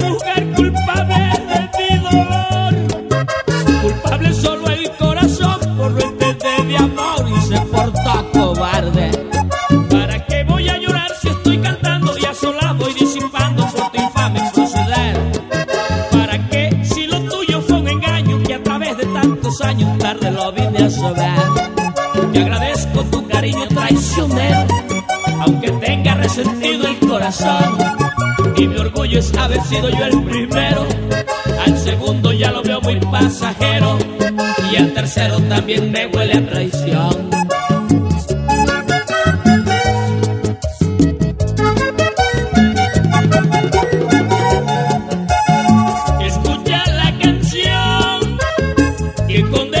mujer culpable de mi dolor. Culpable solo el corazón por no entender mi amor y se portó cobarde. ¿Para qué voy a llorar si estoy cantando y a sola voy disipando por tu infame proceder? ¿Para qué si lo tuyo fue un engaño que a través de tantos años tarde lo vine a saber? Te agradezco tu cariño traicionero, aunque tenga resentido el corazón. Y mi orgullo es haber sido yo el primero. Al segundo ya lo veo muy pasajero. Y al tercero también me huele a traición. Escucha la canción y con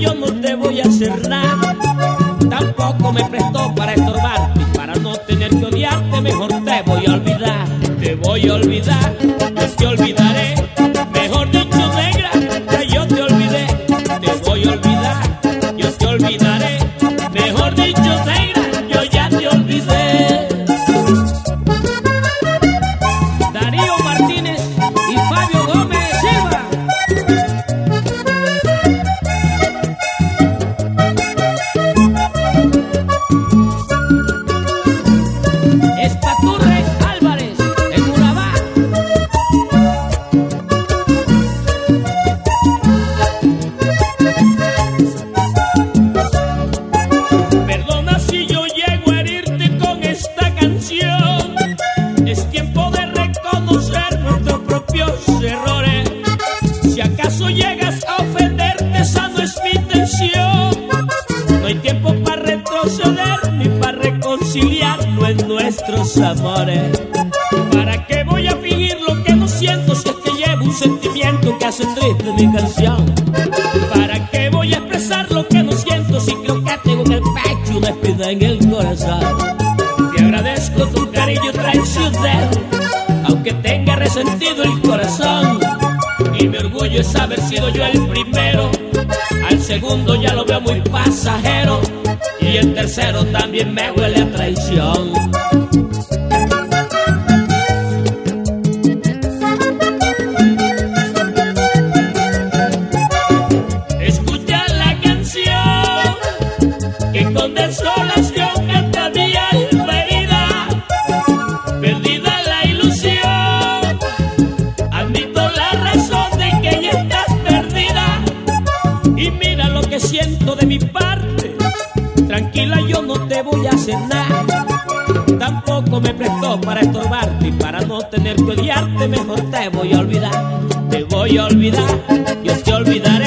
Yo no te voy a hacer nada. Tampoco me prestó para estorbarte para no tener que odiarte, mejor te voy a olvidar. Te voy a olvidar, te olvidaré. Mejor retroceder ni para reconciliarlo en nuestros amores. ¿Para qué voy a fingir lo que no siento si es que llevo un sentimiento que hace triste mi canción? ¿Para qué voy a expresar lo que no siento si creo que tengo en el pecho una espina en el corazón? Te agradezco tu cariño traicionero, aunque tenga resentido el corazón. Y mi orgullo es haber sido yo el primero. Al segundo ya lo veo muy pasajero. Y el tercero también me huele a traición. Que siento de mi parte. Tranquila, yo no te voy a hacer nada. Tampoco me prestó para estorbarte y para no tener que odiarte, mejor te voy a olvidar. Te voy a olvidar, yo te olvidaré.